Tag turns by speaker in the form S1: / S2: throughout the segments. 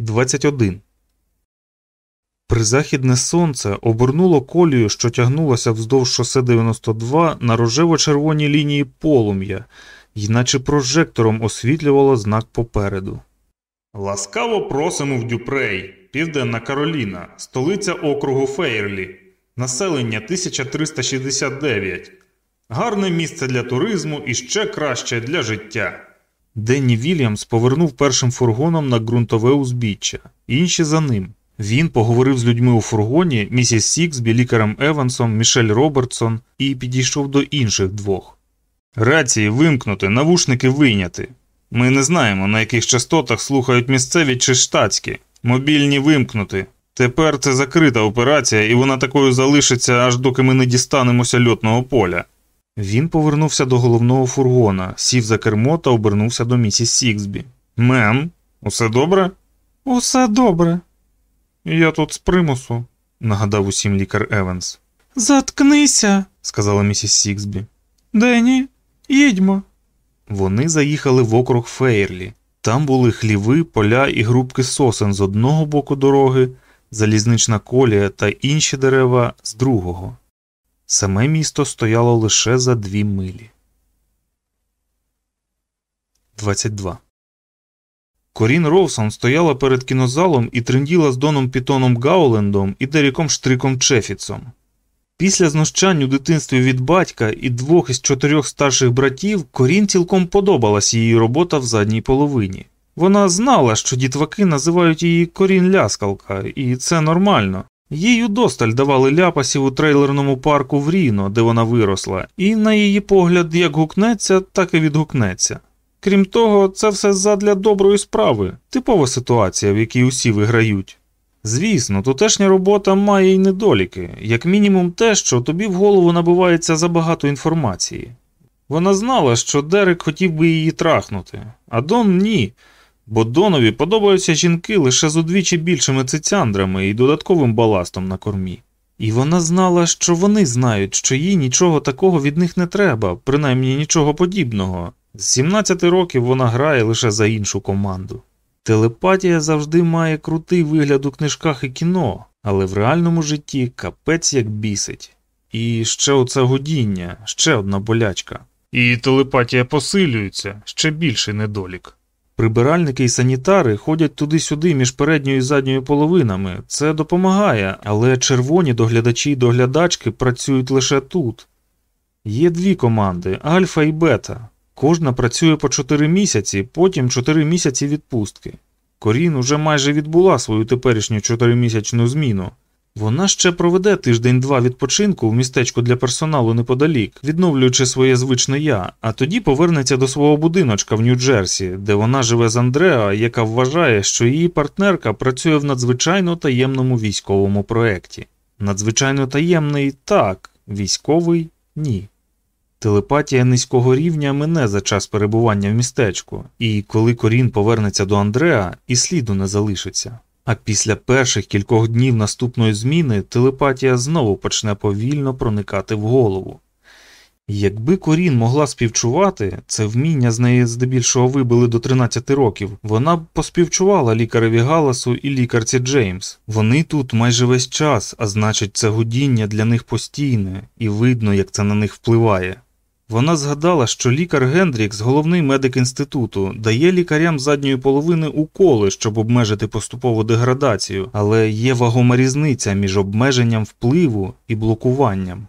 S1: 21. Призахідне сонце обернуло колію, що тягнулося вздовж шосе 92 на рожево-червоній лінії полум'я, і наче прожектором освітлювало знак попереду. Ласкаво просимо в Дюпрей, Південна Кароліна, столиця округу Фейрлі, населення 1369. Гарне місце для туризму і ще краще для життя. Денні Вільямс повернув першим фургоном на ґрунтове узбіччя, інші за ним. Він поговорив з людьми у фургоні, місіс Сіксбі, лікарем Евансом, Мішель Робертсон і підійшов до інших двох. Рації вимкнути, навушники вийняти. Ми не знаємо, на яких частотах слухають місцеві чи штатські. Мобільні вимкнути. Тепер це закрита операція, і вона такою залишиться, аж доки ми не дістанемося льотного поля. Він повернувся до головного фургона, сів за кермо та обернувся до місіс Сіксбі. Мем, усе добре? Усе добре. Я тут з примусу, нагадав усім лікар Еванс. Заткнися, сказала місіс Сіксбі. Дені, їдьмо. Вони заїхали в округ Фейрлі. Там були хліви, поля і групки сосен з одного боку дороги, залізнична колія та інші дерева з другого. Саме місто стояло лише за дві милі. 22. Корін Роусон стояла перед кінозалом і тренділа з Доном Пітоном Гаулендом і Деріком Штриком Чефіцом. Після знущань у дитинстві від батька і двох із чотирьох старших братів Корін цілком подобалась її робота в задній половині. Вона знала, що дітваки називають її Корін Ляскалка, і це нормально. Їй удосталь давали ляпасів у трейлерному парку в Ріно, де вона виросла, і, на її погляд, як гукнеться, так і відгукнеться. Крім того, це все задля доброї справи, типова ситуація, в якій усі виграють. Звісно, тутешня робота має й недоліки, як мінімум те, що тобі в голову набувається забагато інформації. Вона знала, що Дерек хотів би її трахнути, а Дон ні, бо Донові подобаються жінки лише з удвічі більшими цицяндрами і додатковим баластом на кормі. І вона знала, що вони знають, що їй нічого такого від них не треба, принаймні нічого подібного. З 17 років вона грає лише за іншу команду. Телепатія завжди має крутий вигляд у книжках і кіно, але в реальному житті капець як бісить. І ще оце годіння, ще одна болячка. І телепатія посилюється, ще більший недолік. Прибиральники і санітари ходять туди-сюди між передньою і задньою половинами. Це допомагає, але червоні доглядачі й доглядачки працюють лише тут. Є дві команди альфа і бета. Кожна працює по 4 місяці, потім 4 місяці відпустки. Корін уже майже відбула свою теперішню 4-місячну зміну. Вона ще проведе тиждень-два відпочинку в містечку для персоналу неподалік, відновлюючи своє звичне я, а тоді повернеться до свого будиночка в Нью-Джерсі, де вона живе з Андреа, яка вважає, що її партнерка працює в надзвичайно таємному військовому проєкті. Надзвичайно таємний так, військовий ні. Телепатія низького рівня мине за час перебування в містечку, і коли Корін повернеться до Андреа, і сліду не залишиться. А після перших кількох днів наступної зміни телепатія знову почне повільно проникати в голову. Якби Корін могла співчувати, це вміння з неї здебільшого вибили до 13 років, вона б поспівчувала лікареві Галасу і лікарці Джеймс. Вони тут майже весь час, а значить, це гудіння для них постійне, і видно, як це на них впливає. Вона згадала, що лікар Гендрікс, головний медик інституту, дає лікарям задньої половини уколи, щоб обмежити поступову деградацію, але є вагома різниця між обмеженням впливу і блокуванням.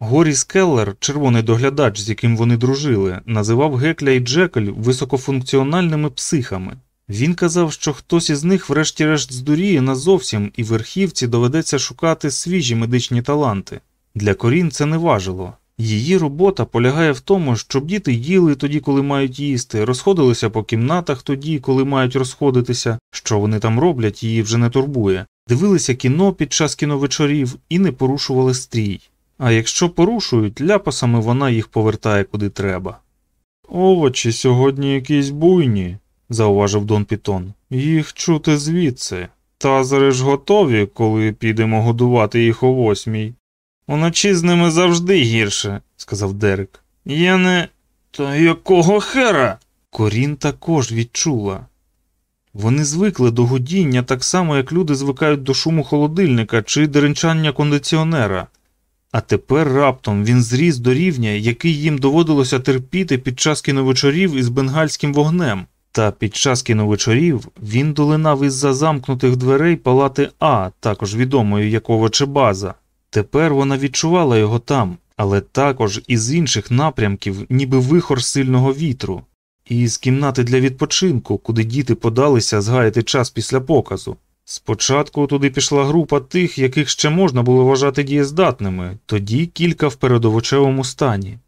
S1: Горіс Келлер, червоний доглядач, з яким вони дружили, називав Гекля і Джекель високофункціональними психами. Він казав, що хтось із них, врешті-решт, здуріє назовсім, і верхівці доведеться шукати свіжі медичні таланти. Для корін це не важило. Її робота полягає в тому, щоб діти їли тоді, коли мають їсти, розходилися по кімнатах тоді, коли мають розходитися, що вони там роблять, її вже не турбує, дивилися кіно під час кіновечорів і не порушували стрій. А якщо порушують, ляпасами вона їх повертає куди треба. Овочі сьогодні якісь буйні, зауважив Дон Пітон. Їх чути звідси. Тазери ж готові, коли підемо годувати їх о восьмій. Уночі з ними завжди гірше, сказав Дерек. Я не. Та якого хера? Корін також відчула. Вони звикли до гудіння так само, як люди звикають до шуму холодильника чи деренчання кондиціонера. А тепер раптом він зріс до рівня, який їм доводилося терпіти під час кіновечорів із бенгальським вогнем. Та під час кіновечорів він долинав із-за замкнутих дверей палати А, також відомої як овочебаза. Тепер вона відчувала його там, але також із інших напрямків, ніби вихор сильного вітру, і з кімнати для відпочинку, куди діти подалися згаяти час після показу. Спочатку туди пішла група тих, яких ще можна було вважати дієздатними, тоді кілька в передовочевому стані.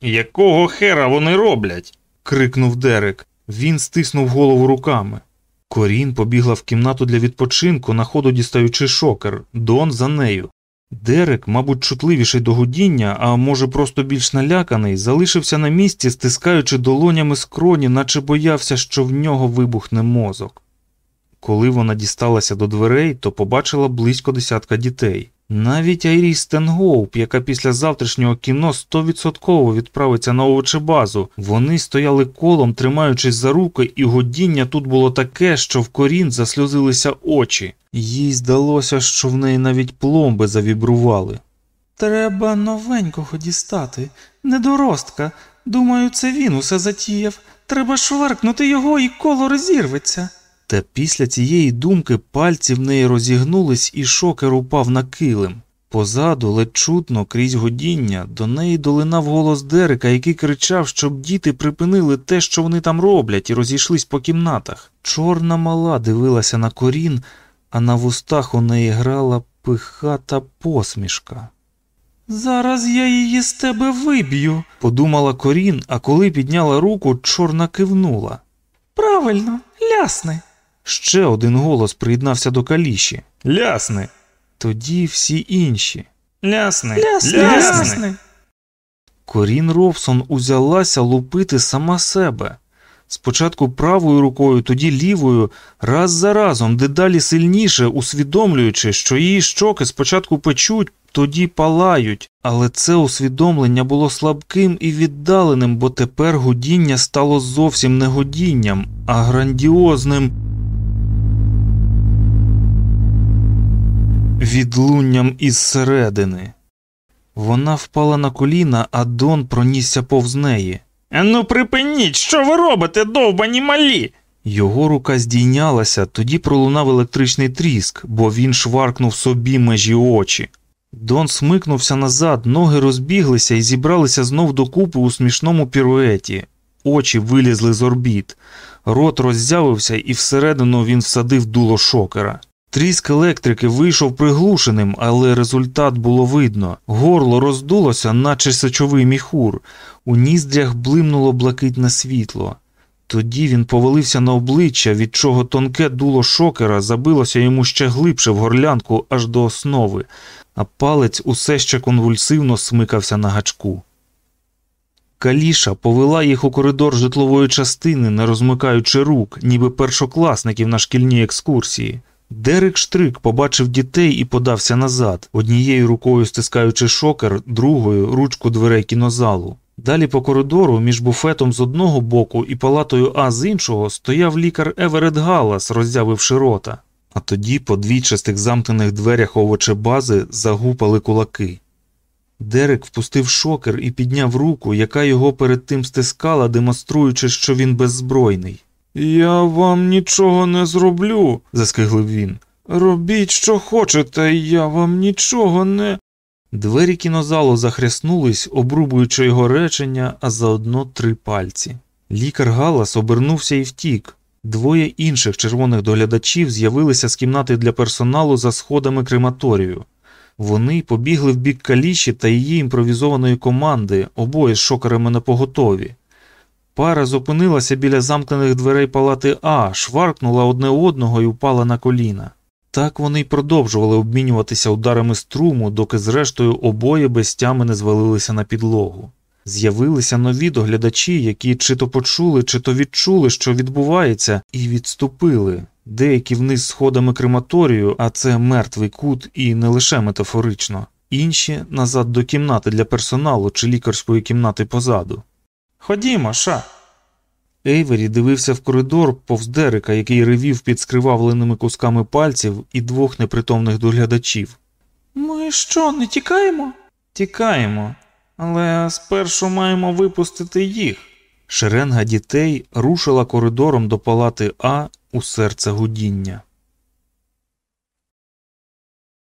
S1: Якого хера вони роблять? крикнув Дерек. Він стиснув голову руками. Корін побігла в кімнату для відпочинку, на ходу дістаючи шокер, Дон за нею. Дерек, мабуть, чутливіший до гудіння, а може, просто більш наляканий, залишився на місці, стискаючи долонями скроні, наче боявся, що в нього вибухне мозок. Коли вона дісталася до дверей, то побачила близько десятка дітей. Навіть Айрі Стенгоуп, яка після завтрашнього кіно стовідсотково відправиться на овочебазу, вони стояли колом, тримаючись за руки, і гудіння тут було таке, що в Корін засльозилися очі. Їй здалося, що в неї навіть пломби завібрували.
S2: Треба новенького дістати, недоростка. Думаю, це він усе затіяв. Треба шваркнути його і коло розірветься.
S1: Та після цієї думки пальці в неї розігнулись, і шокер упав на килим. Позаду, ледь чутно, крізь годіння, до неї долинав голос Дерека, який кричав, щоб діти припинили те, що вони там роблять, і розійшлись по кімнатах. Чорна мала дивилася на корін, а на вустах у неї грала пихата посмішка.
S2: Зараз я її з тебе виб'ю,
S1: подумала корін, а коли підняла руку, чорна кивнула.
S2: Правильно, лясни.
S1: Ще один голос приєднався до каліші. Лясни. Тоді всі інші. Лясни.
S2: Лясни. Лясни.
S1: Корін Робсон узялася лупити сама себе. Спочатку правою рукою, тоді лівою, раз за разом, дедалі сильніше, усвідомлюючи, що її щоки спочатку печуть, тоді палають, але це усвідомлення було слабким і віддаленим, бо тепер гудіння стало зовсім не годінням, а грандіозним відлунням із середини. Вона впала на коліна, а Дон пронісся повз неї.
S2: Ну, припиніть, що ви робите, довбані малі?
S1: Його рука здійнялася, тоді пролунав електричний тріск, бо він шваркнув собі межі очі. Дон смикнувся назад, ноги розбіглися і зібралися знов докупи у смішному піруеті. Очі вилізли з орбіт, рот роззявився, і всередину він всадив дуло шокера. Тріск електрики вийшов приглушеним, але результат було видно. Горло роздулося, наче сечовий міхур, у ніздрях блимнуло блакитне світло. Тоді він повалився на обличчя, від чого тонке дуло шокера забилося йому ще глибше в горлянку аж до основи, а палець усе ще конвульсивно смикався на гачку. Каліша повела їх у коридор житлової частини, не розмикаючи рук, ніби першокласників на шкільній екскурсії. Дерек Штрик побачив дітей і подався назад, однією рукою стискаючи шокер, другою ручку дверей кінозалу. Далі по коридору між буфетом з одного боку і палатою А з іншого стояв лікар Еверет Галас, роззявивши рота. А тоді по двічастих замкнених дверях овочебази загупали кулаки. Дерек впустив шокер і підняв руку, яка його перед тим стискала, демонструючи, що він беззбройний. Я вам нічого не зроблю, заскиглив він. Робіть, що хочете, я вам нічого не. Двері кінозалу захряснулись, обрубуючи його речення, а заодно три пальці. Лікар Галас обернувся і втік. Двоє інших червоних доглядачів з'явилися з кімнати для персоналу за сходами крематорію. Вони побігли в бік каліші та її імпровізованої команди, обоє з шокерами на поготові. Пара зупинилася біля замкнених дверей палати А, шваркнула одне одного і впала на коліна. Так вони й продовжували обмінюватися ударами струму, доки зрештою обоє без тями не звалилися на підлогу. З'явилися нові доглядачі, які чи то почули, чи то відчули, що відбувається, і відступили. Деякі вниз сходами крематорію, а це мертвий кут і не лише метафорично, інші назад до кімнати для персоналу чи лікарської кімнати позаду.
S2: Ходімо, ша.
S1: Ейвері дивився в коридор повз Дерека, який ревів під скривавленими кусками пальців і двох непритомних доглядачів.
S2: Ми що, не тікаємо?
S1: Тікаємо, але спершу маємо випустити їх. Шеренга дітей рушила коридором до палати А у серце гудіння.